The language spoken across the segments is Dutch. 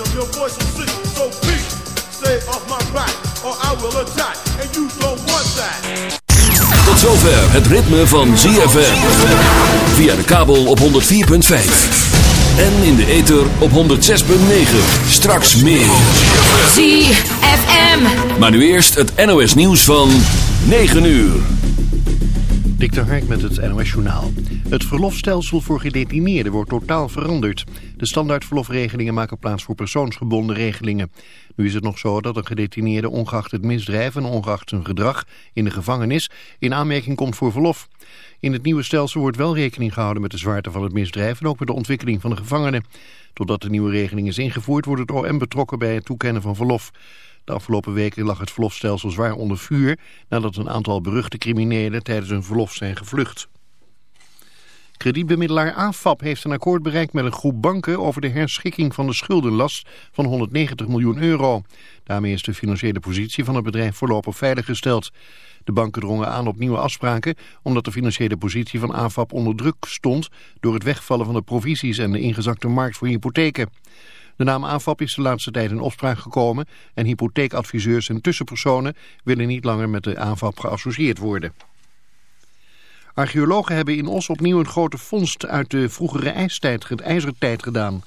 rhythm, your voice is sick. So stay off my back, or I will attack, and you don't want that. Tot zover het ritme van ZFM. Via de kabel op 104.5. En in de ether op 106.9. Straks meer. ZFM. Maar nu eerst het NOS nieuws van 9 uur. Dik Hark met het NOS Journaal. Het verlofstelsel voor gedetineerden wordt totaal veranderd. De standaard verlofregelingen maken plaats voor persoonsgebonden regelingen. Nu is het nog zo dat een gedetineerde ongeacht het misdrijf en ongeacht zijn gedrag in de gevangenis in aanmerking komt voor verlof. In het nieuwe stelsel wordt wel rekening gehouden met de zwaarte van het misdrijf en ook met de ontwikkeling van de gevangenen. Totdat de nieuwe regeling is ingevoerd wordt het OM betrokken bij het toekennen van verlof. De afgelopen weken lag het verlofstelsel zwaar onder vuur nadat een aantal beruchte criminelen tijdens hun verlof zijn gevlucht. Kredietbemiddelaar AFAP heeft een akkoord bereikt met een groep banken over de herschikking van de schuldenlast van 190 miljoen euro. Daarmee is de financiële positie van het bedrijf voorlopig veiliggesteld. De banken drongen aan op nieuwe afspraken omdat de financiële positie van AFAP onder druk stond door het wegvallen van de provisies en de ingezakte markt voor hypotheken. De naam AFAP is de laatste tijd in opspraak gekomen en hypotheekadviseurs en tussenpersonen willen niet langer met de AFAP geassocieerd worden. Archeologen hebben in Os opnieuw een grote vondst uit de vroegere ijstijd, het ijzertijd gedaan.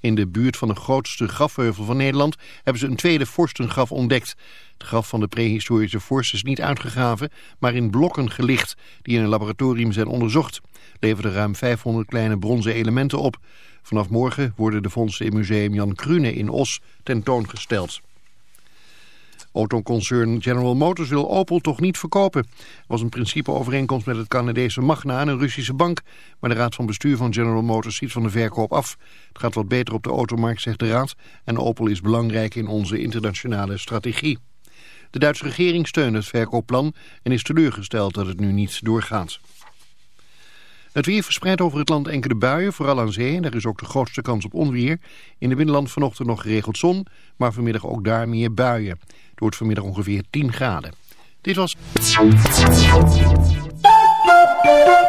In de buurt van de grootste grafheuvel van Nederland hebben ze een tweede vorstengraf ontdekt. Het graf van de prehistorische vorst is niet uitgegraven, maar in blokken gelicht die in een laboratorium zijn onderzocht. Leverde ruim 500 kleine bronzen elementen op. Vanaf morgen worden de vondsten in museum Jan Krune in Os tentoongesteld. Autoconcern General Motors wil Opel toch niet verkopen. Er was een principeovereenkomst met het Canadese Magna en een Russische bank. Maar de raad van bestuur van General Motors ziet van de verkoop af. Het gaat wat beter op de automarkt, zegt de raad. En Opel is belangrijk in onze internationale strategie. De Duitse regering steunt het verkoopplan en is teleurgesteld dat het nu niet doorgaat. Het weer verspreidt over het land enkele buien, vooral aan zee. Er is ook de grootste kans op onweer. In de binnenland vanochtend nog geregeld zon, maar vanmiddag ook daar meer buien. Het wordt vanmiddag ongeveer 10 graden. Dit was...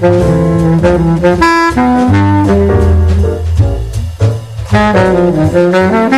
Thank you.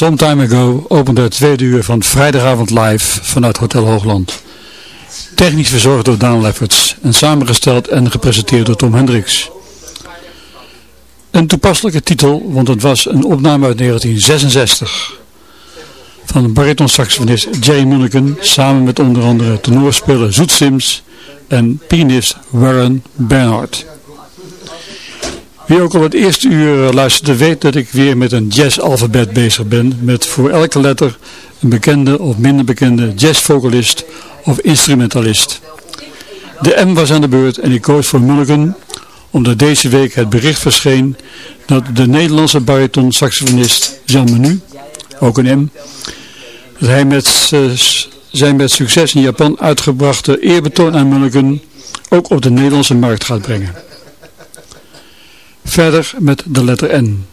Some Time Ago opende het tweede uur van vrijdagavond live vanuit Hotel Hoogland. Technisch verzorgd door Daan Lefferts en samengesteld en gepresenteerd door Tom Hendricks. Een toepasselijke titel, want het was een opname uit 1966 van bariton-saxofonist Jay Mulligan samen met onder andere tenorspeler Zoet Sims en pianist Warren Bernhardt. Wie ook al het eerste uur eh, luisterde weet dat ik weer met een jazz-alfabet bezig ben. Met voor elke letter een bekende of minder bekende jazzvocalist of instrumentalist. De M was aan de beurt en ik koos voor Mulligan omdat deze week het bericht verscheen dat de Nederlandse bariton-saxofonist Jean Menu, ook een M, dat hij met zijn met succes in Japan uitgebrachte eerbetoon aan Mulligan ook op de Nederlandse markt gaat brengen. Verder met de letter N.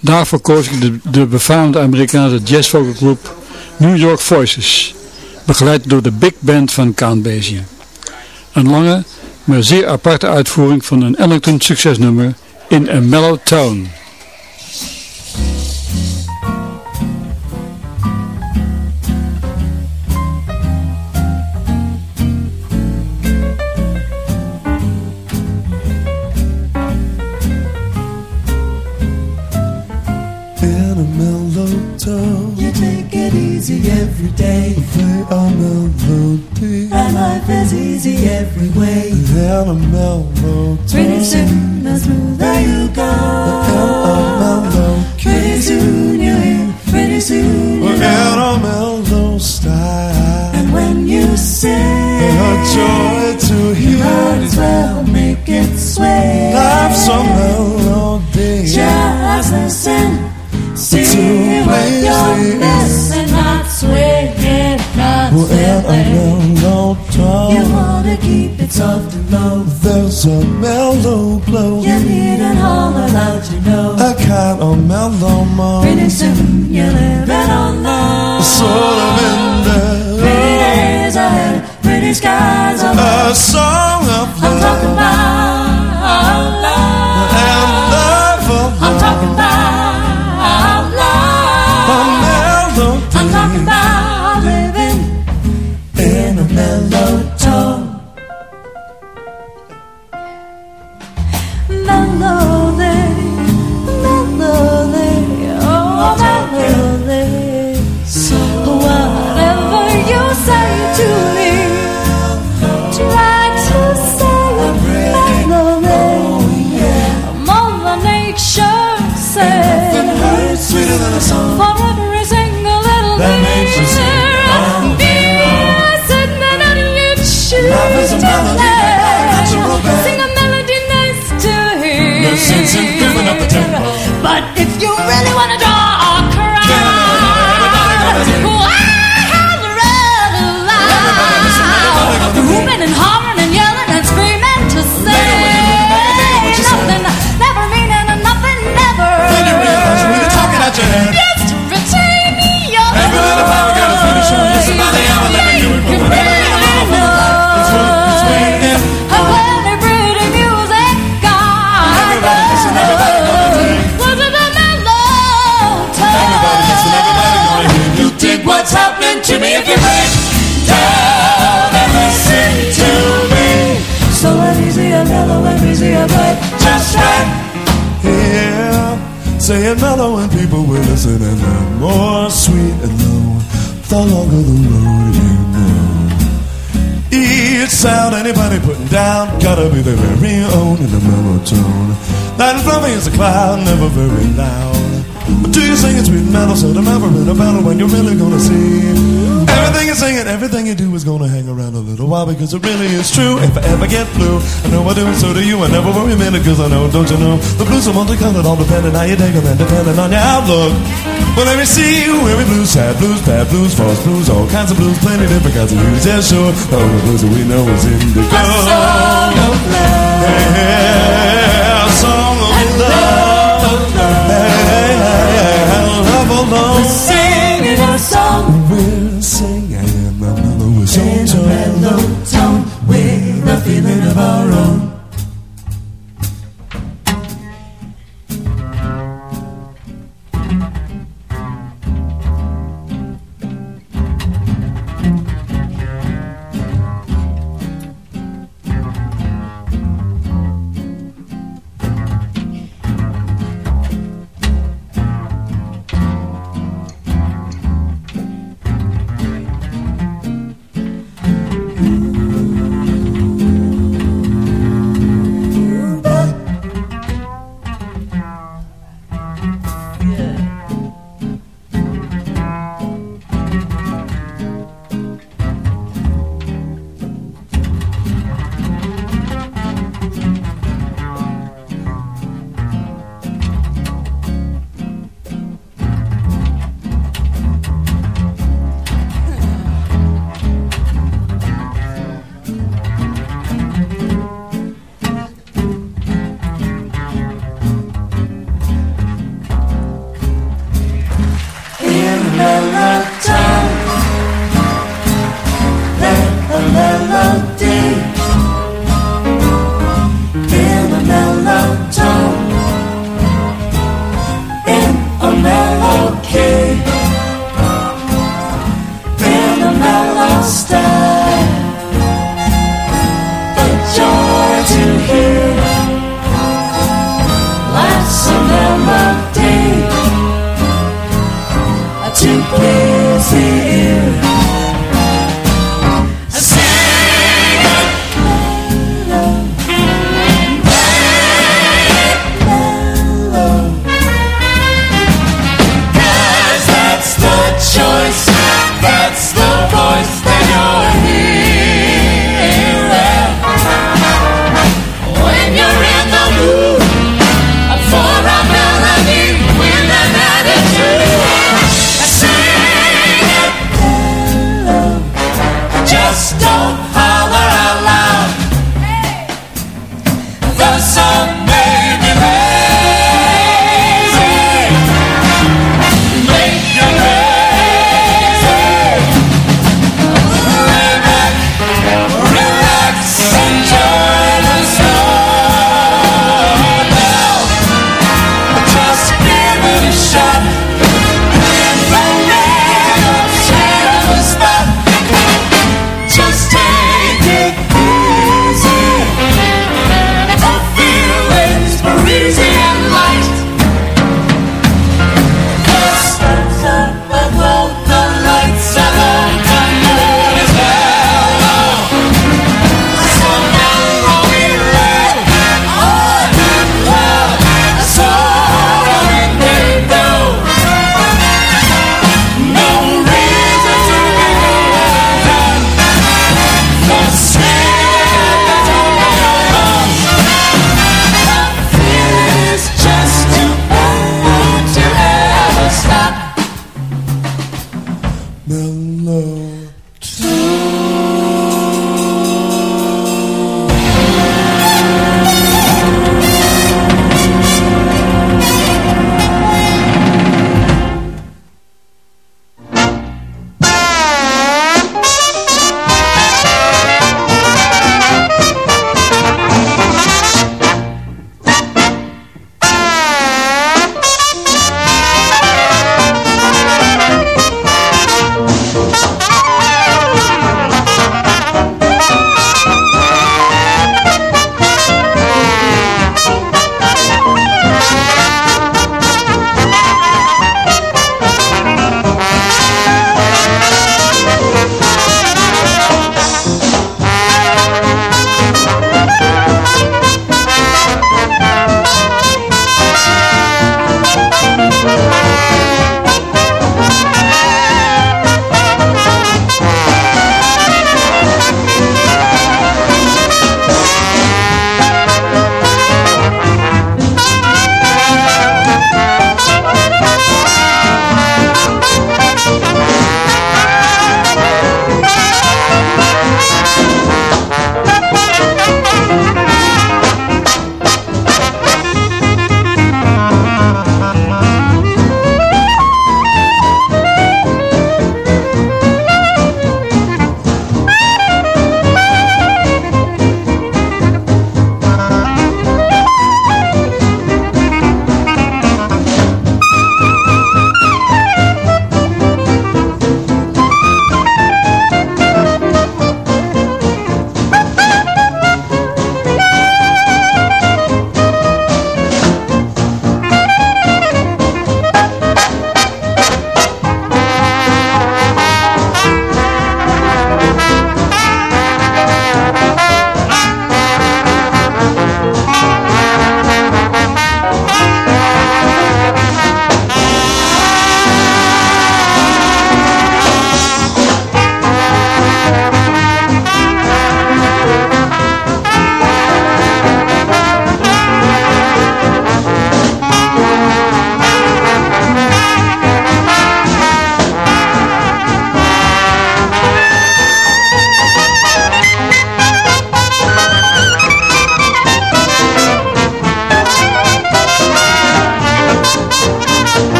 Daarvoor koos ik de, de befaamde Amerikaanse jazzvogelgroep New York Voices, begeleid door de big band van Count. Een lange, maar zeer aparte uitvoering van een Ellington succesnummer in a mellow tone. Every day. Play a melody. And life is easy every way. And a melody. Pretty soon, the smoother you go. And a melody. Pretty soon you're here. Pretty soon you're And a mellow style. And when you sing, a joy to hear. Might as well make it sway. Life's a saying mellow and people will listen and the more sweet and low, the longer the road you know. Each sound anybody putting down gotta be their very own in the mellow tone. That fluffy as a cloud, never very loud. But do you sing it sweet metal so I'm ever in a battle when you're really gonna see. Everything you sing and everything you do is gonna hang around a little while because it really is true. If I ever get blue, I know I do and so do you. I never worry a minute cause I know, don't you know? The blues are multicolored all depending how you take them and depending on your outlook. Well let me see you, every blues, sad blues, bad blues, false blues All kinds of blues, plenty different kinds of blues, yeah sure. The only blues that we know is indigo. A song of love Yeah, We're singing a song. We're singing a mellow tone.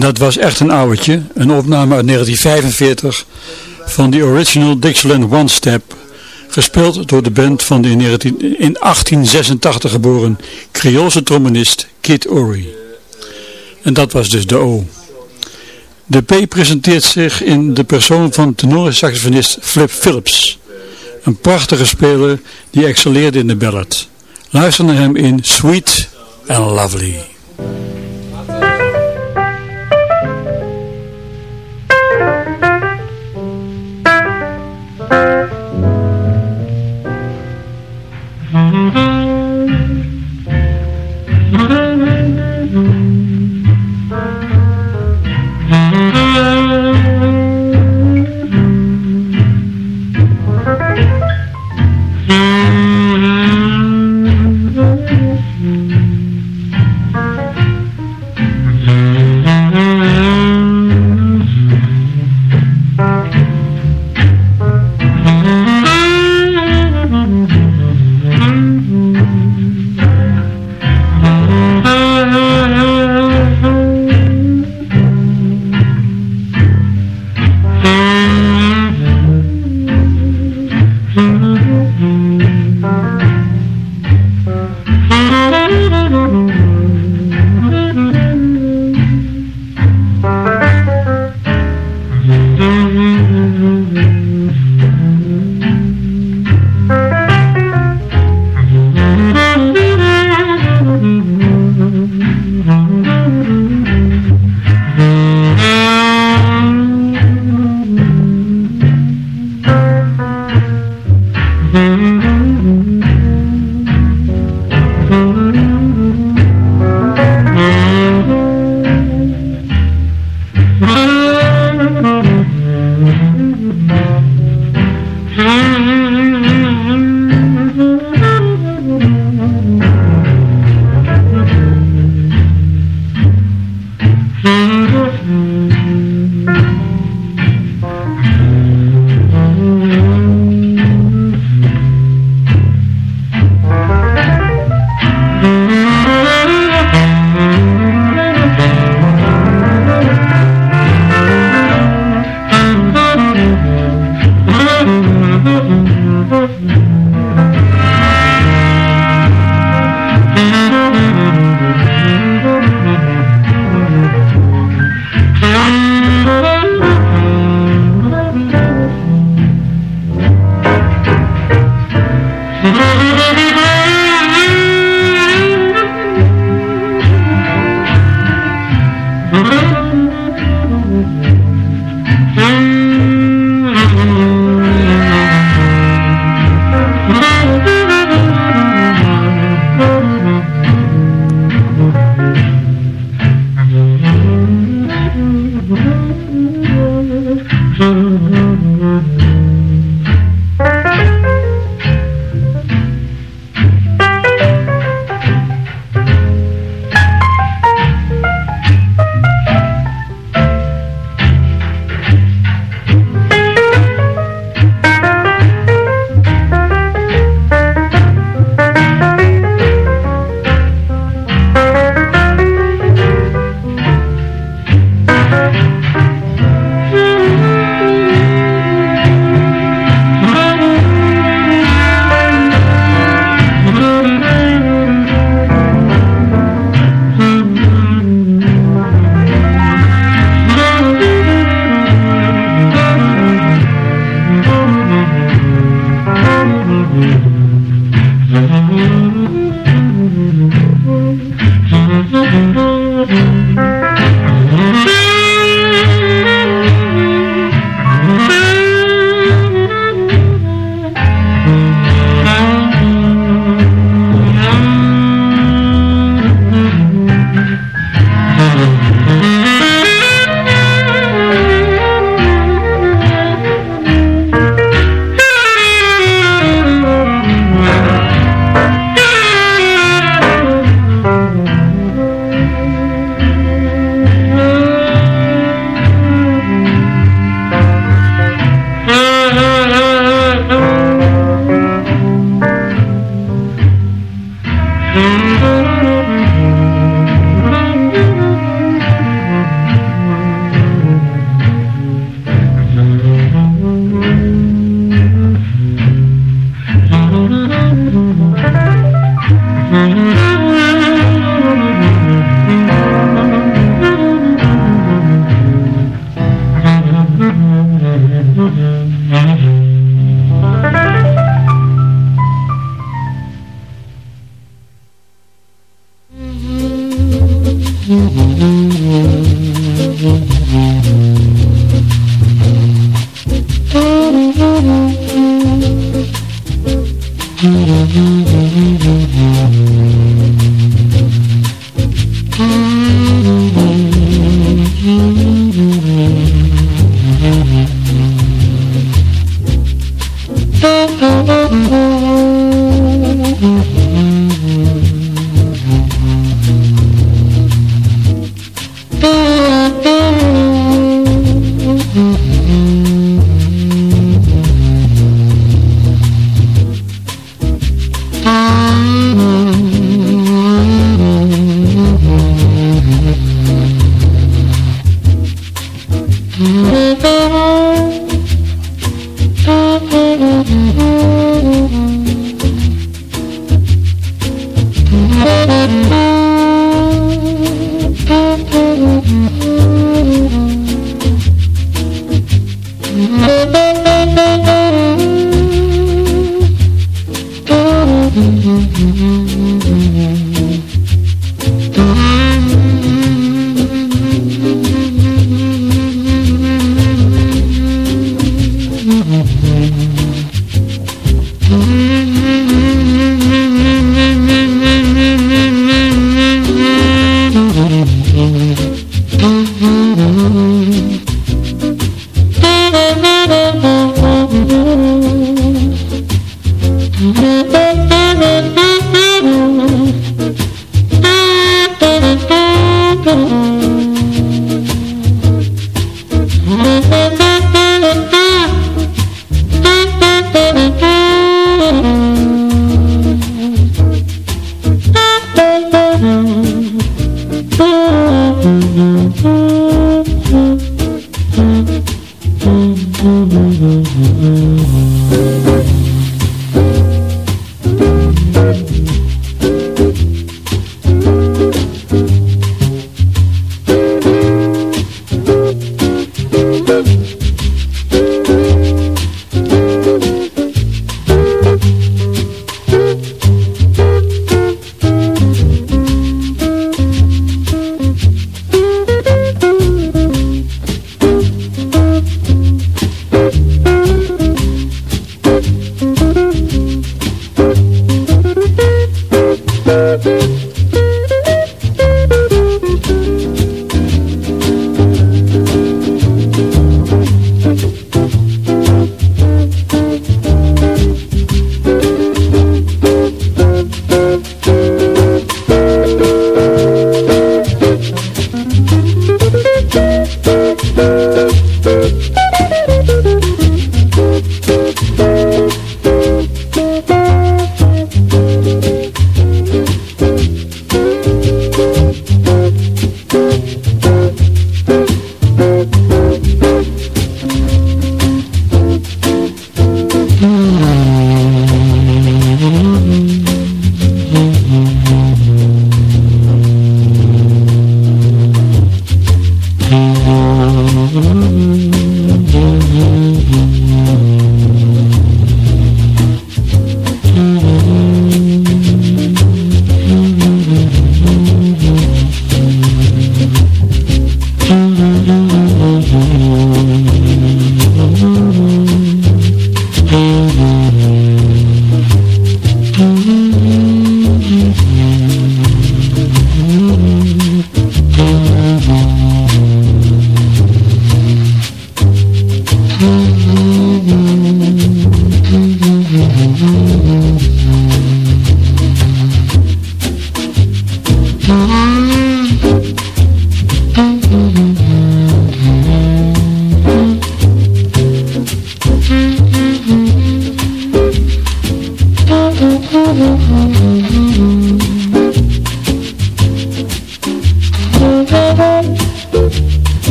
Dat was echt een ouwtje, een opname uit 1945 van de original Dixieland One Step, gespeeld door de band van de in, 19, in 1886 geboren Creoolse trombonist Kid Ory. En dat was dus de O. De P presenteert zich in de persoon van tenorsaxofonist Flip Phillips. Een prachtige speler die excelleerde in de ballad. Luister naar hem in Sweet and Lovely.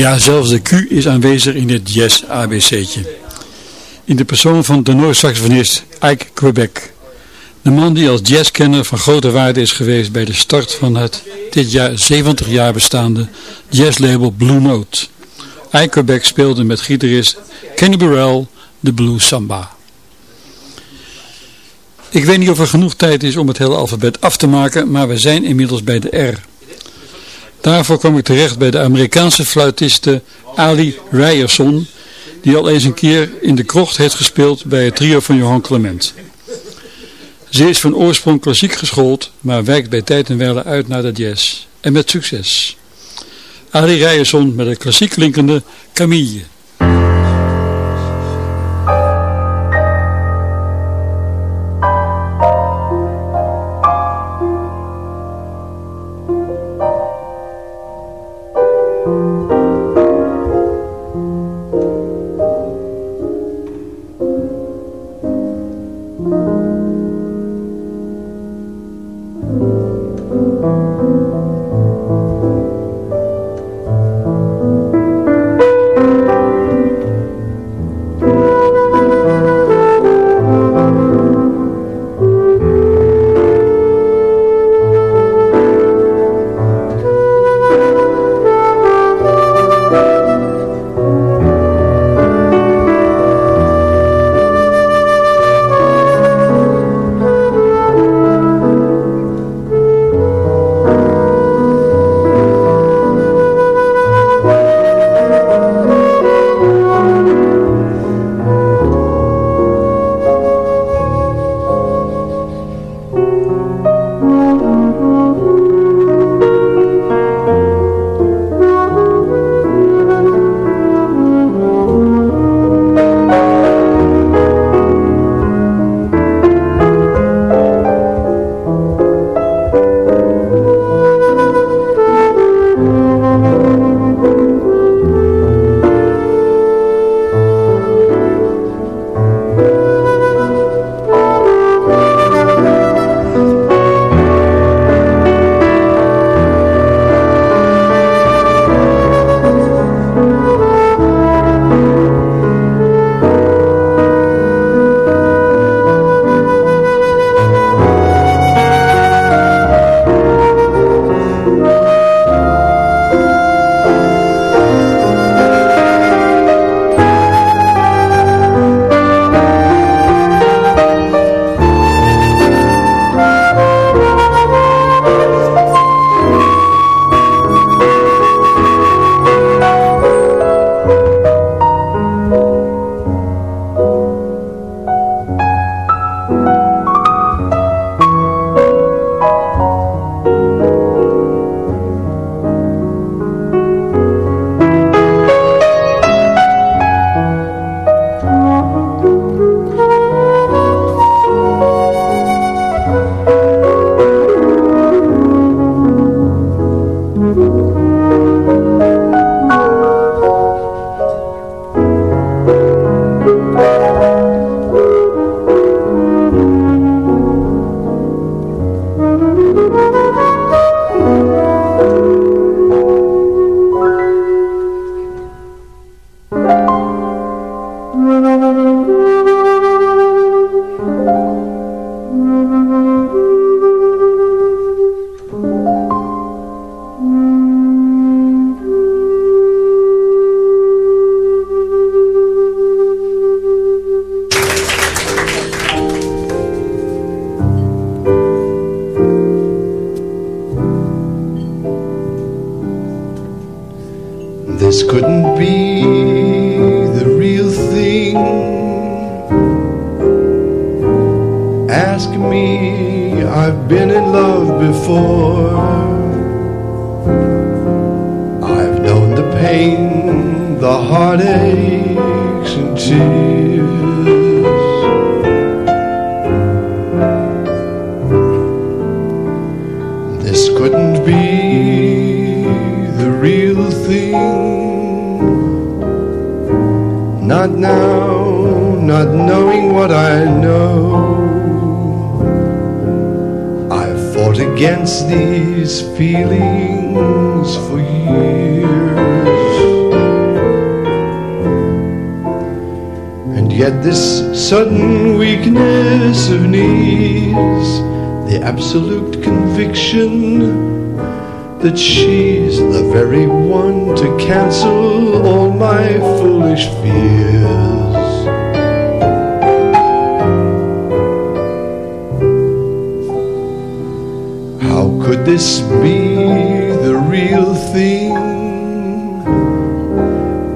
Ja, zelfs de Q is aanwezig in het jazz ABC'tje. In de persoon van de Noord-saxofonist Ike Quebec. De man die als jazzkenner van grote waarde is geweest bij de start van het dit jaar 70 jaar bestaande jazzlabel Blue Note. Ike Quebec speelde met gitarist Kenny Burrell de Blue Samba. Ik weet niet of er genoeg tijd is om het hele alfabet af te maken, maar we zijn inmiddels bij de R. Daarvoor kwam ik terecht bij de Amerikaanse fluitiste Ali Ryerson, die al eens een keer in de krocht heeft gespeeld bij het trio van Johan Clement. Ze is van oorsprong klassiek geschoold, maar wijkt bij tijd en wijle uit naar de jazz. En met succes. Arie Rijerson met een klassiek klinkende Camille. couldn't be the real thing. Ask me, I've been in love before. I've known the pain, the heartaches and tears. not now, not knowing what I know. I've fought against these feelings for years. And yet, this sudden weakness of knees, the absolute conviction that she's the very one to cancel all my foolish fears. How could this be the real thing?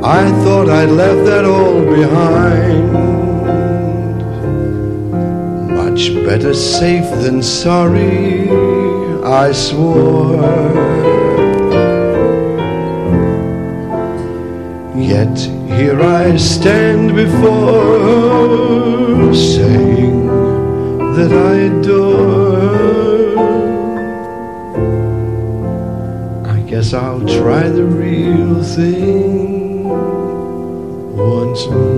I thought I'd left that all behind. Much better safe than sorry, I swore. Yet here I stand before saying that I adore. I guess I'll try the real thing once more.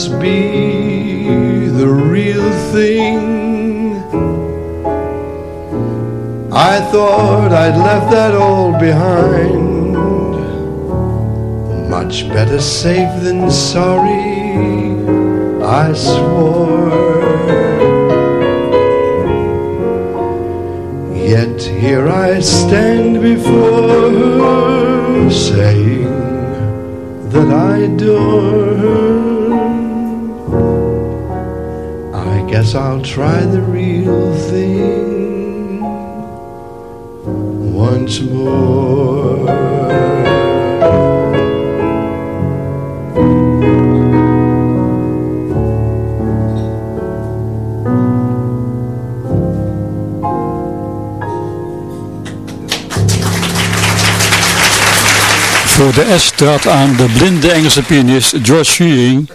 This be the real thing? I thought I'd left that all behind. Much better safe than sorry, I swore. Yet here I stand before her, saying that I adore her. Guess I'll try the real thing once more. Voor de S trad aan de blinde Engelse pianist George Shearing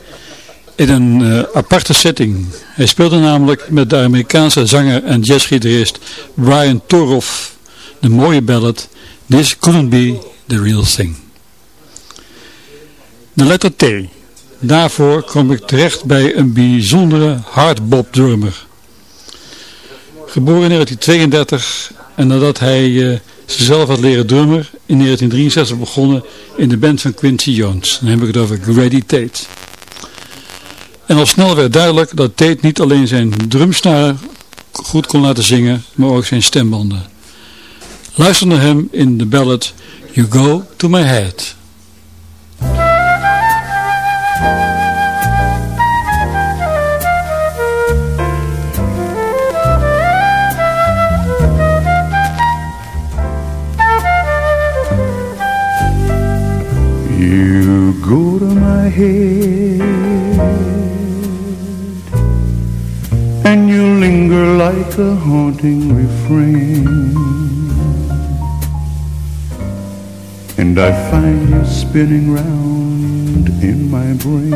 in een eh, aparte setting. Hij speelde namelijk met de Amerikaanse zanger en jazzgitarist Brian Toroff de mooie ballad This Couldn't Be The Real Thing. De letter T. Daarvoor kom ik terecht bij een bijzondere hardbop drummer. Geboren in 1932 en nadat hij eh, zichzelf had leren drummer, in 1963 begonnen in de band van Quincy Jones. Dan heb ik het over Grady Tate. En al snel werd duidelijk dat Tate niet alleen zijn drumsnaren goed kon laten zingen, maar ook zijn stembanden. Luister naar hem in de ballad You Go To My Head. You go to my head linger like a haunting refrain. And I find you spinning round in my brain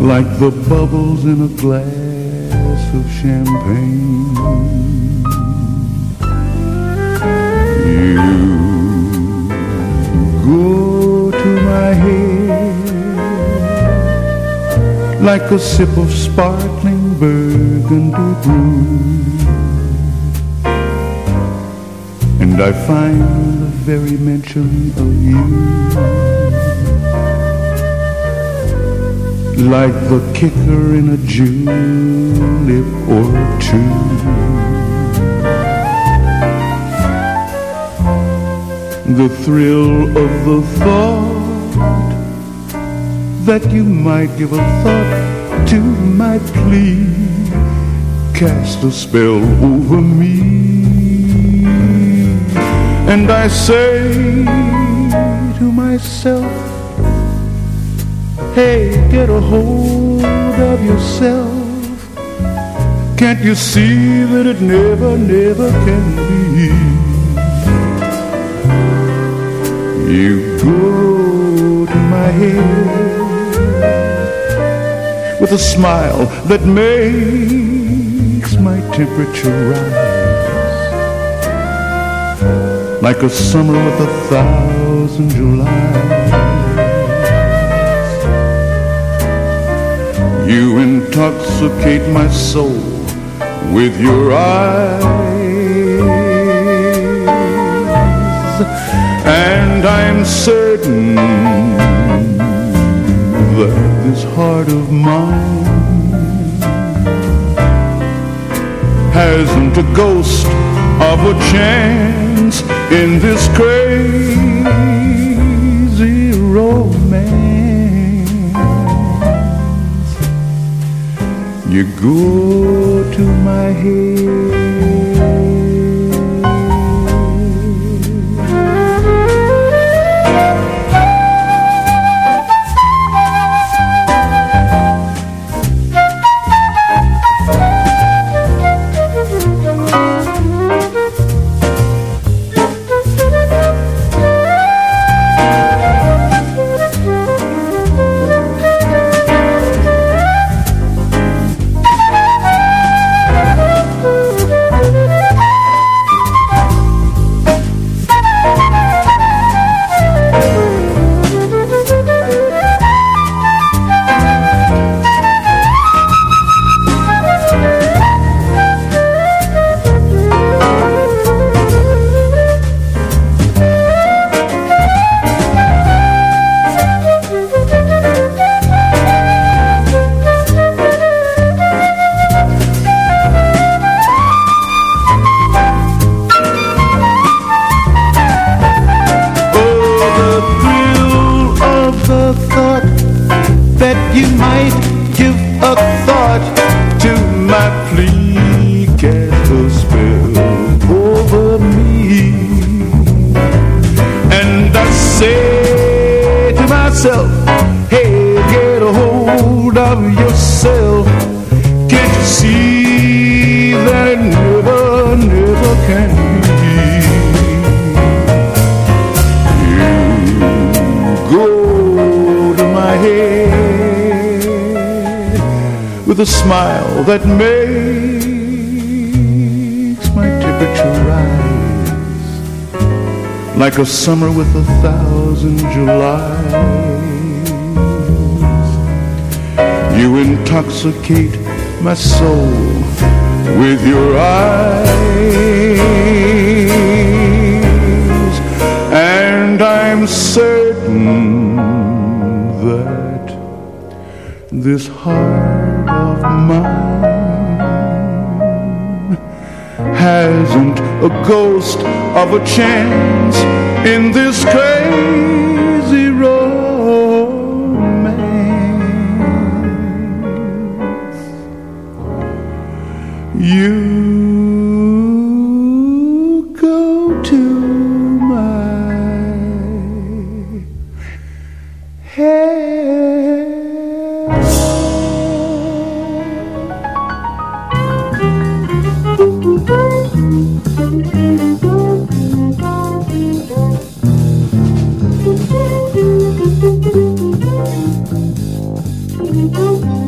like the bubbles in a glass of champagne. You go to my head like a sip of sparkling burgundy brew. And I find the very mention of you like the kicker in a julep or two. the thrill of the thought that you might give a thought to my plea. Cast a spell over me. And I say to myself hey get a hold of yourself. Can't you see that it never never can be? You go to my head with a smile that makes my temperature rise like a summer with a thousand Julys. You intoxicate my soul with your eyes and I'm certain that this heart of mine hasn't a ghost of a chance in this crazy romance. You go to my head. Smile that makes my temperature rise like a summer with a thousand Julys. You intoxicate my soul with your eyes, and I'm certain that this heart mine hasn't a ghost of a chance in this crazy Thank you.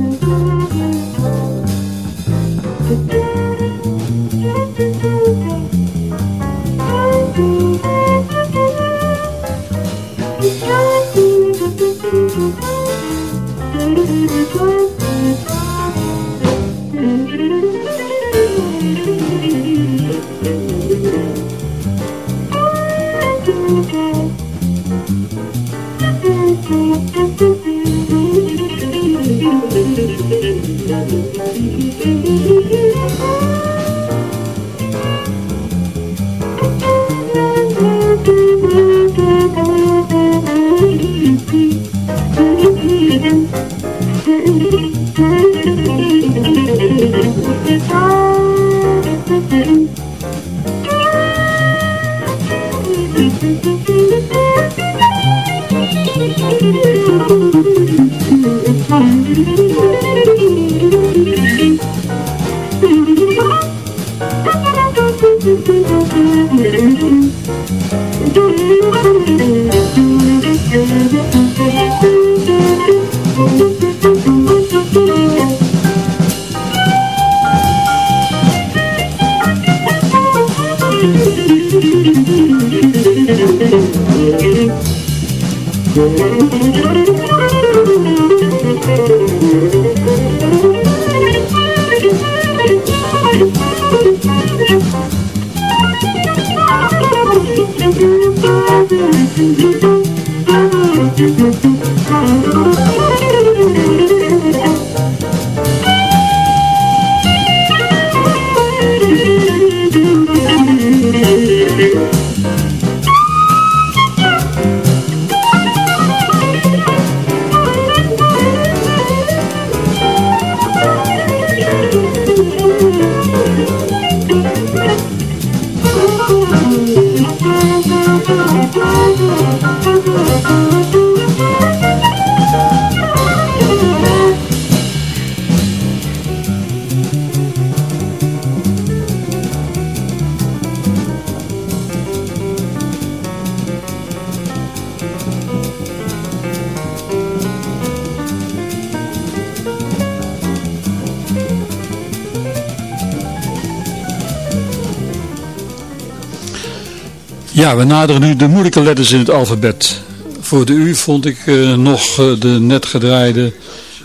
Ja, we naderen nu de moeilijke letters in het alfabet. Voor de U vond ik uh, nog uh, de net gedraaide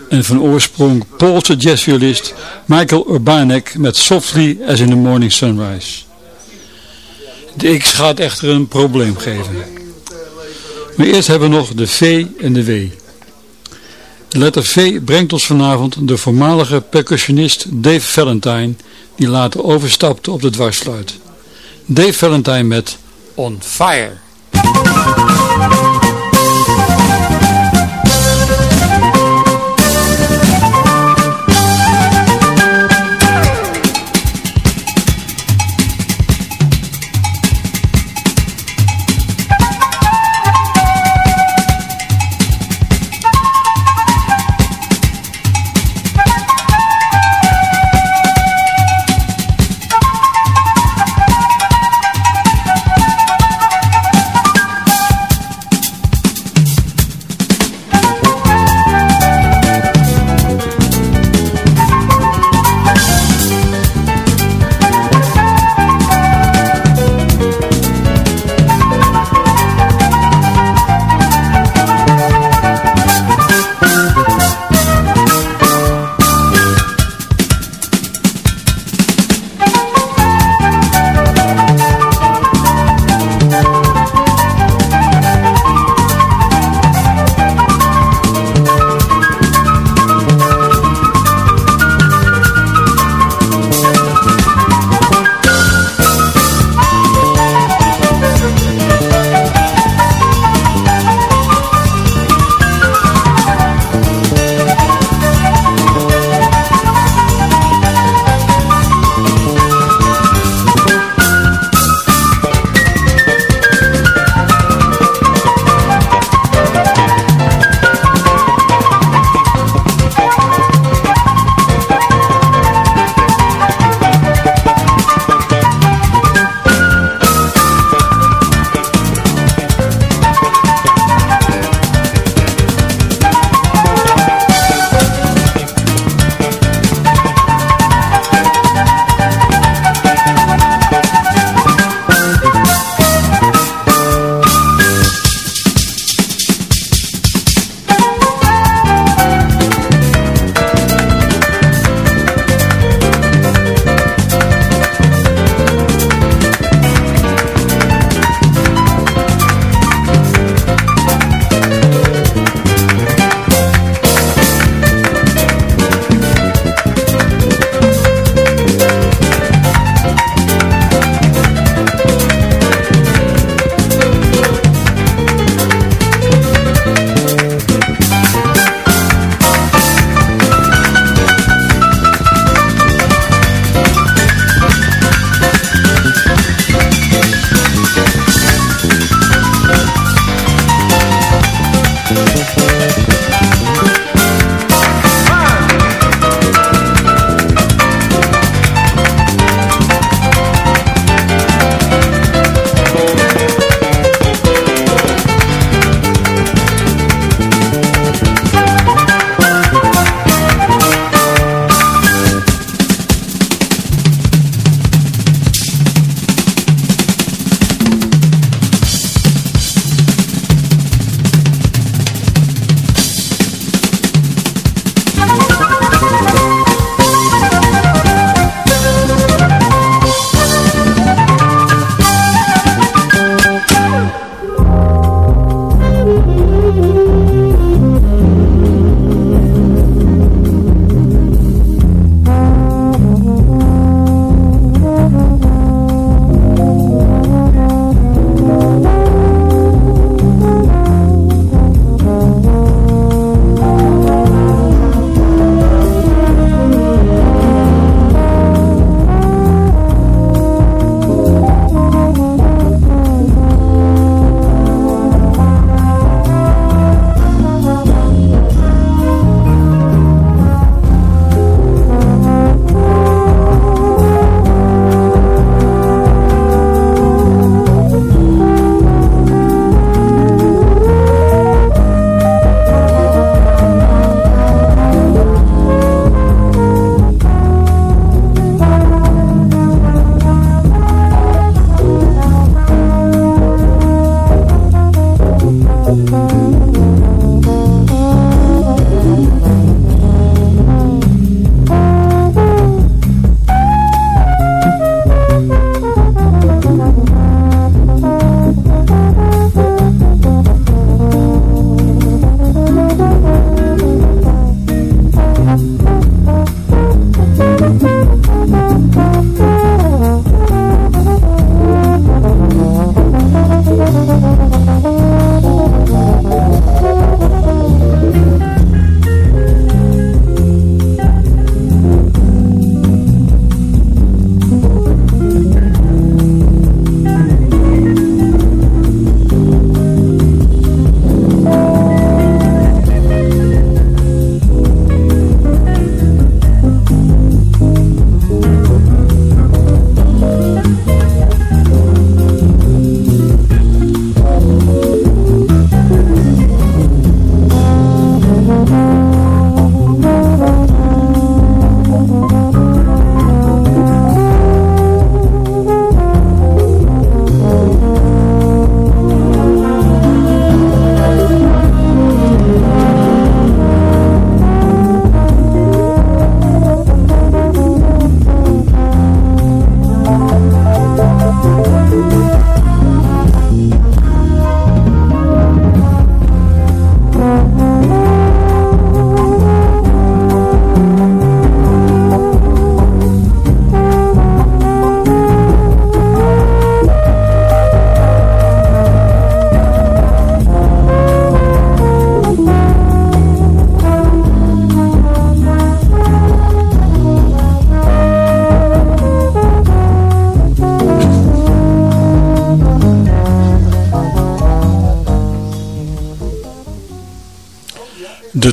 en van oorsprong Poolse jazzviolist Michael Urbanek met Softly as in the Morning Sunrise. De X gaat echter een probleem geven. Maar eerst hebben we nog de V en de W. De letter V brengt ons vanavond de voormalige percussionist Dave Valentine, die later overstapte op de dwarsfluit. Dave Valentine met On Fire.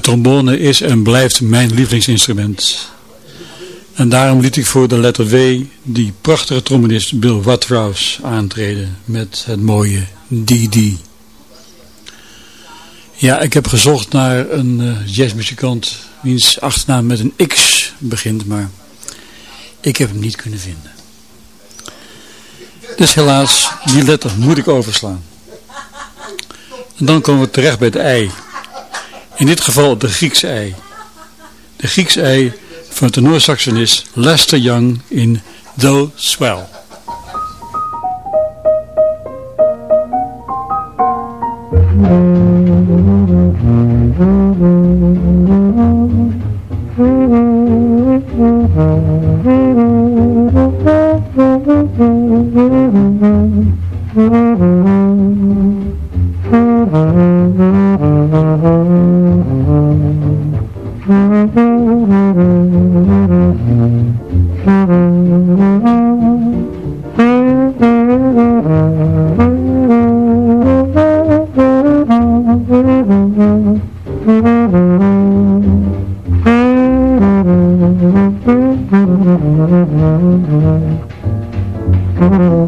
Trombone is en blijft mijn lievelingsinstrument. En daarom liet ik voor de letter W die prachtige trombonist Bill Watrous aantreden met het mooie DD. Ja, ik heb gezocht naar een uh, jazzmuzikant wiens achternaam met een X begint, maar ik heb hem niet kunnen vinden. Dus helaas, die letter moet ik overslaan. En dan komen we terecht bij het ei. In dit geval de Griekse ei. De Griekse ei van de tenorsaxonist Lester Young in Do Swell. Mm-hmm. Mm-hmm.